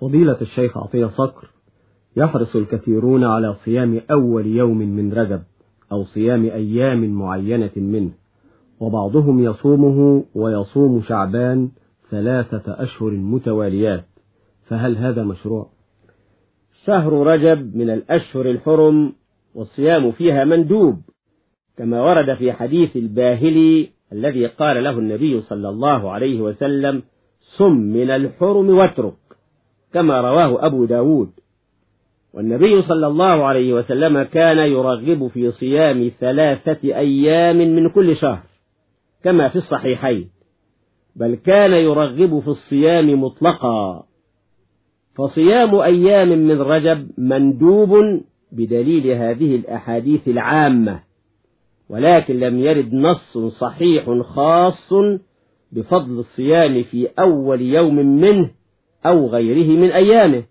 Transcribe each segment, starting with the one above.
فضيلة الشيخ عطية صقر يحرص الكثيرون على صيام أول يوم من رجب أو صيام أيام معينة منه وبعضهم يصومه ويصوم شعبان ثلاثة أشهر متواليات فهل هذا مشروع؟ شهر رجب من الأشهر الحرم والصيام فيها مندوب كما ورد في حديث الباهلي الذي قال له النبي صلى الله عليه وسلم صم من الحرم واترك كما رواه أبو داود. والنبي صلى الله عليه وسلم كان يرغب في صيام ثلاثة أيام من كل شهر كما في الصحيحين بل كان يرغب في الصيام مطلقا. فصيام أيام من رجب مندوب بدليل هذه الأحاديث العامة ولكن لم يرد نص صحيح خاص بفضل الصيام في أول يوم منه أو غيره من أيامه.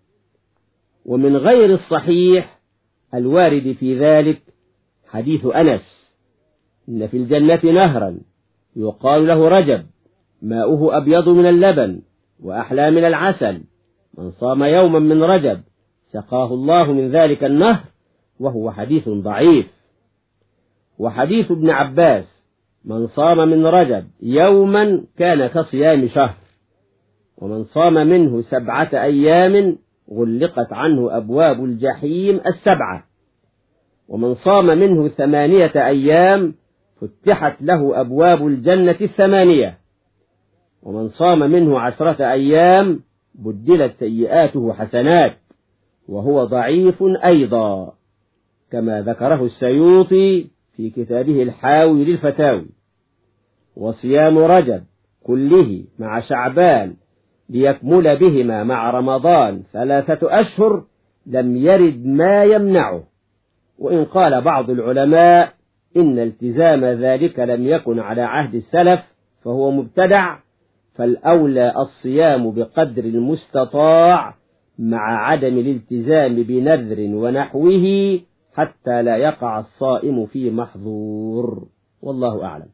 ومن غير الصحيح الوارد في ذلك حديث أنس إن في الجنة نهرا يقال له رجب ماؤه أبيض من اللبن وأحلى من العسل من صام يوما من رجب سقاه الله من ذلك النهر وهو حديث ضعيف. وحديث ابن عباس من صام من رجب يوما كان كصيام شهر. ومن صام منه سبعة أيام غلقت عنه أبواب الجحيم السبعة. ومن صام منه ثمانية أيام فتحت له أبواب الجنة الثمانية. ومن صام منه عشرة أيام بدلت سيئاته حسنات وهو ضعيف أيضا كما ذكره السيوطي في كتابه الحاوي للفتاوي. وصيام رجب كله مع شعبان ليكمل بهما مع رمضان ثلاثة أشهر لم يرد ما يمنعه. وإن قال بعض العلماء إن التزام ذلك لم يكن على عهد السلف فهو مبتدع فالأولى الصيام بقدر المستطاع مع عدم الالتزام بنذر ونحوه حتى لا يقع الصائم في محظور. والله أعلم.